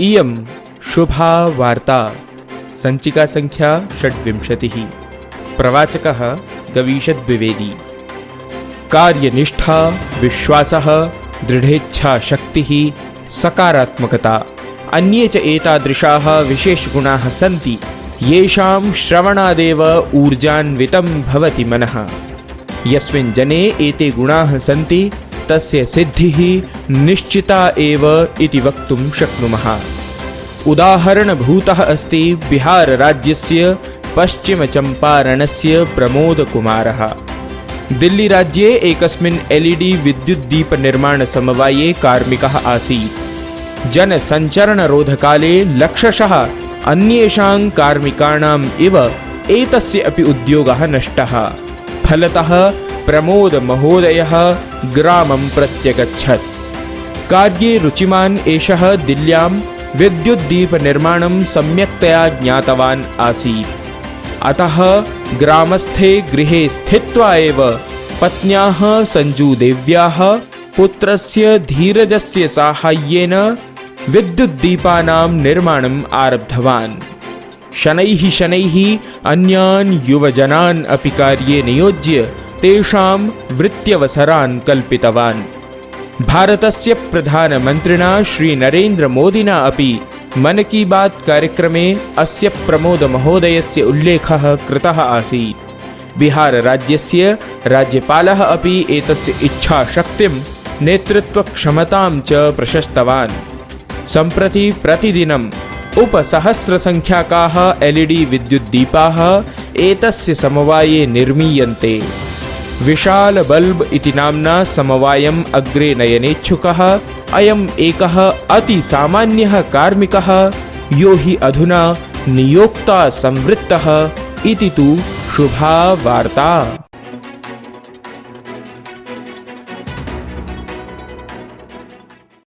इयं शुभा वार्ता सञ्चिका सङ्ख्या षड्विंशतिः, प्रवाचकः गवीषद्विवेदी कार्यनिष्ठा, विश्वासः, दृढेच्छा शक्तिः, सकारात्मकता, अन्ये च एतादृशाः विशेषगुणाः सन्ति, येषां श्रवणादेव ऊर्जान्वितं भवति मनः। यस्मिन् जने एते गुणाः सन्ति तस्य सिद्धिः निश्चिता एव इति वक्तुं शक्नुमः। उदाहरणभूतः अस्ति बिहारराज्यस्य पश्चिमचम्पारणस्य प्रमोदकुमारः। दिल्लीराज्ये एकस्मिन् एल् इ डि विद्युद्दीपनिर्माणसमवाये कार्मिकः आसीत्। जनसञ्चरणरोधकाले लक्षशः अन्येषां कार्मिकाणाम् इव एतस्य अपि उद्योगः नष्टः। फलतः प्रमोदमहोदयः ग्रामं प्रत्यगच्छत्। कार्ये रुचिमान् एषः दिल्ल्यां विद्युद्दीपनिर्माणं सम्यक्तया ज्ञातवान् आसीत्। अतः ग्रामस्थे गृहे स्थित्वा एव पत्न्याः सञ्जूदेव्याः पुत्रस्य धीरजस्य साहाय्येन विद्युद्दीपानां निर्माणम् आरब्धवान्। शनैः शनैः अन्यान् युवजनान् अपि कार्ये नियोज्य तेषां वृत्त्यवसरान् कल्पितवान्। भारतस्य प्रधानमन्त्रिणा श्रीनरेन्द्रमोदिना अपि मन की बात कार्यक्रमे अस्य प्रमोदमहोदयस्य उल्लेखः कृतः आसीत्। बिहारराज्यस्य राज्यपालः अपि एतस्य इच्छाशक्तिं नेतृत्वक्षमतां च प्रशस्तवान्। सम्प्रति प्रतिदिनम् उपसहस्रसङ्ख्याकाः एल् इ डि विद्युद्दीपाः एतस्य समवाये निर्मीयन्ते विशाल बल्ब इति नाम्ना समवायम् अग्रे नयनेच्छुकः अयम् एकः अतिसामान्यः कार्मिकः, यो हि अधुना नियोक्ता संवृत्तः इति तु शुभा वार्ता